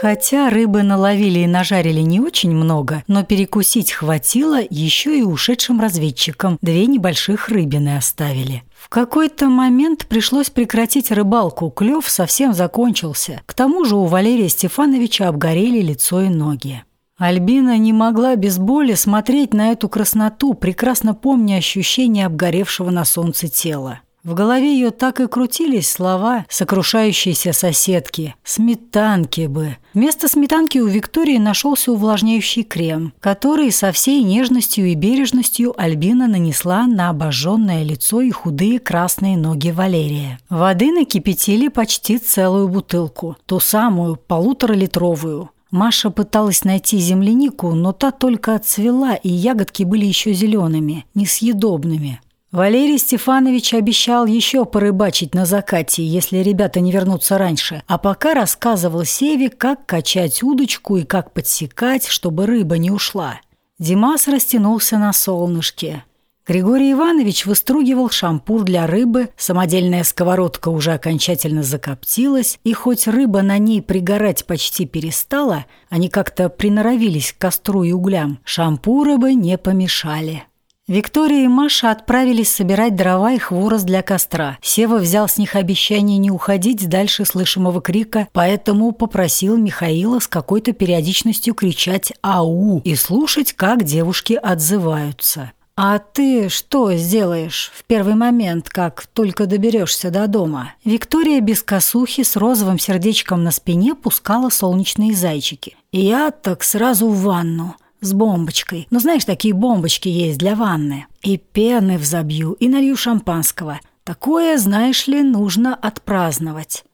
Хотя рыбы наловили и нажарили не очень много, но перекусить хватило еще и ушедшим разведчикам. Две небольших рыбины оставили. В какой-то момент пришлось прекратить рыбалку, клев совсем закончился. К тому же у Валерия Стефановича обгорели лицо и ноги. Альбина не могла без боли смотреть на эту красноту, прекрасно помня ощущение обгоревшего на солнце тела. В голове ее так и крутились слова сокрушающейся соседки. «Сметанки бы». Вместо сметанки у Виктории нашелся увлажняющий крем, который со всей нежностью и бережностью Альбина нанесла на обожженное лицо и худые красные ноги Валерия. Воды накипятили почти целую бутылку, ту самую полуторалитровую. Маша пыталась найти землянику, но та только отцвела, и ягодки были еще зелеными, несъедобными. Валерий Стефанович обещал еще порыбачить на закате, если ребята не вернутся раньше, а пока рассказывал Севе, как качать удочку и как подсекать, чтобы рыба не ушла. Димас растянулся на солнышке. Григорий Иванович выстругивал шампур для рыбы, самодельная сковородка уже окончательно закоптилась, и хоть рыба на ней пригорать почти перестала, они как-то приноровились к костру и углям, шампуры бы не помешали. Виктория и Маша отправились собирать дрова и хворост для костра. Сева взял с них обещание не уходить дальше слышимого крика, поэтому попросил Михаила с какой-то периодичностью кричать «Ау!» и слушать, как девушки отзываются. «А ты что сделаешь в первый момент, как только доберешься до дома?» Виктория без косухи с розовым сердечком на спине пускала солнечные зайчики. «Я так сразу в ванну с бомбочкой. Ну, знаешь, такие бомбочки есть для ванны. И пены взобью, и налью шампанского. Такое, знаешь ли, нужно отпраздновать.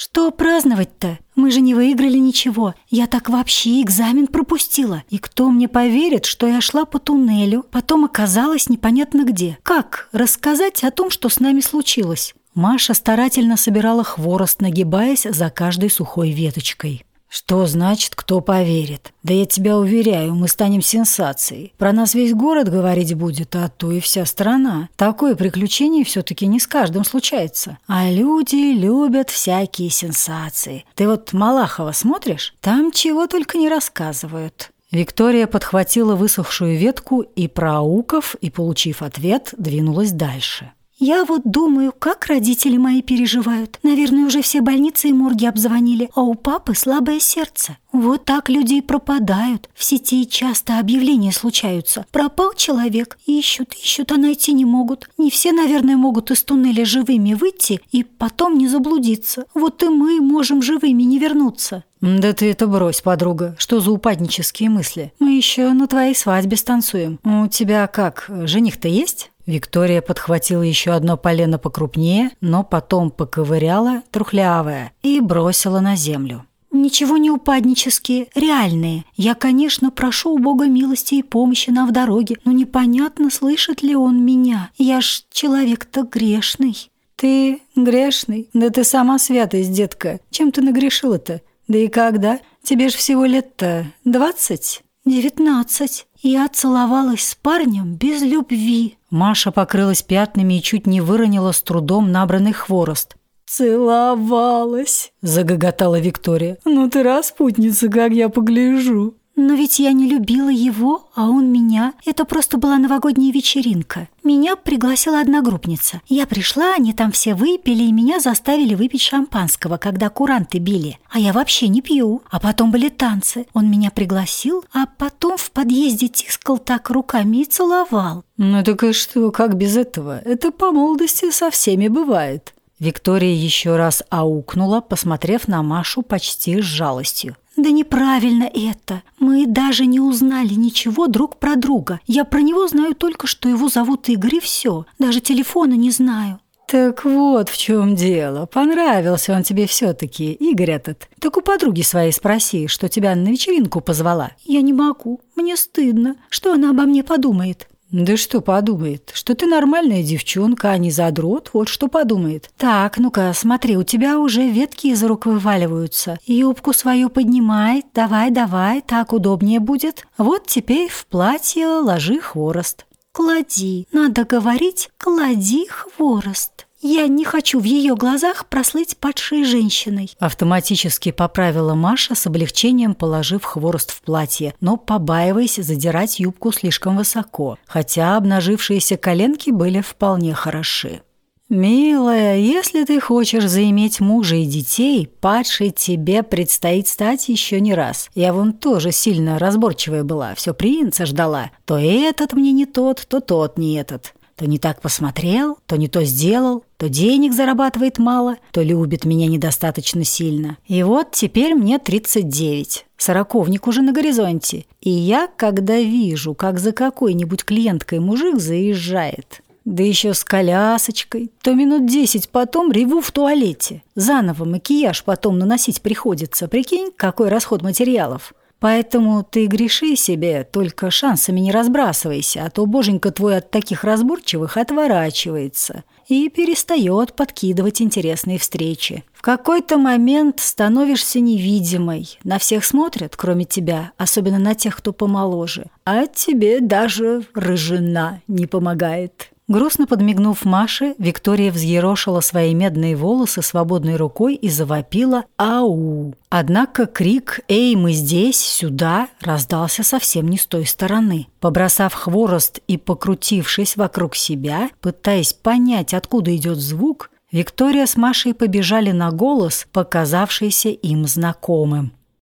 «Что праздновать-то? Мы же не выиграли ничего. Я так вообще экзамен пропустила. И кто мне поверит, что я шла по туннелю, потом оказалась непонятно где? Как рассказать о том, что с нами случилось?» Маша старательно собирала хворост, нагибаясь за каждой сухой веточкой. «Что значит, кто поверит? Да я тебя уверяю, мы станем сенсацией. Про нас весь город говорить будет, а то и вся страна. Такое приключение все-таки не с каждым случается. А люди любят всякие сенсации. Ты вот Малахова смотришь? Там чего только не рассказывают». Виктория подхватила высохшую ветку и, проауков и получив ответ, двинулась дальше. Я вот думаю, как родители мои переживают. Наверное, уже все больницы и морги обзвонили, а у папы слабое сердце. Вот так люди и пропадают. В сети часто объявления случаются. Пропал человек, ищут, ищут, а найти не могут. Не все, наверное, могут из туннеля живыми выйти и потом не заблудиться. Вот и мы можем живыми не вернуться. «Да ты это брось, подруга. Что за упаднические мысли? Мы еще на твоей свадьбе станцуем. У тебя как, жених-то есть?» Виктория подхватила еще одно полено покрупнее, но потом поковыряла, трухлявое, и бросила на землю. «Ничего не упаднические, реальные. Я, конечно, прошу у Бога милости и помощи нам в дороге, но непонятно, слышит ли он меня. Я ж человек-то грешный». «Ты грешный? Да ты сама святость, детка. Чем ты нагрешила-то? Да и когда? Тебе ж всего лет-то двадцать?» «Девятнадцать. Я целовалась с парнем без любви». Маша покрылась пятнами и чуть не выронила с трудом набранный хворост. «Целовалась!» – загоготала Виктория. «Ну ты распутница, как я погляжу!» Но ведь я не любила его, а он меня. Это просто была новогодняя вечеринка. Меня пригласила одногруппница. Я пришла, они там все выпили, и меня заставили выпить шампанского, когда куранты били. А я вообще не пью. А потом были танцы. Он меня пригласил, а потом в подъезде тискал так руками и целовал. Ну так и что, как без этого? Это по молодости со всеми бывает. Виктория еще раз аукнула, посмотрев на Машу почти с жалостью. «Да неправильно это. Мы даже не узнали ничего друг про друга. Я про него знаю только, что его зовут Игорь и все. Даже телефона не знаю». «Так вот в чем дело. Понравился он тебе все-таки, Игорь этот. Так у подруги своей спроси, что тебя на вечеринку позвала». «Я не могу. Мне стыдно. Что она обо мне подумает?» «Да что подумает? Что ты нормальная девчонка, а не задрот, вот что подумает. Так, ну-ка, смотри, у тебя уже ветки из рук вываливаются. Юбку свою поднимай, давай, давай, так удобнее будет. Вот теперь в платье ложи хворост». «Клади, надо говорить, клади хворост». Я не хочу в ее глазах прослыть падшей женщиной. Автоматически поправила Маша с облегчением, положив хворост в платье, но побаиваясь задирать юбку слишком высоко, хотя обнажившиеся коленки были вполне хороши. «Милая, если ты хочешь заиметь мужа и детей, падшей тебе предстоит стать еще не раз. Я вон тоже сильно разборчивая была, все принца ждала. То этот мне не тот, то тот не этот. То не так посмотрел, то не то сделал, то денег зарабатывает мало, то любит меня недостаточно сильно. И вот теперь мне 39. Сороковник уже на горизонте. И я, когда вижу, как за какой-нибудь клиенткой мужик заезжает, да еще с колясочкой, то минут десять потом реву в туалете. Заново макияж потом наносить приходится. Прикинь, какой расход материалов. Поэтому ты греши себе, только шансами не разбрасывайся, а то боженька твой от таких разборчивых отворачивается и перестает подкидывать интересные встречи. В какой-то момент становишься невидимой. На всех смотрят, кроме тебя, особенно на тех, кто помоложе. А тебе даже рыжина не помогает. Грустно подмигнув Маше, Виктория взъерошила свои медные волосы свободной рукой и завопила «Ау!». Однако крик «Эй, мы здесь, сюда!» раздался совсем не с той стороны. Побросав хворост и покрутившись вокруг себя, пытаясь понять, откуда идет звук, Виктория с Машей побежали на голос, показавшийся им знакомым.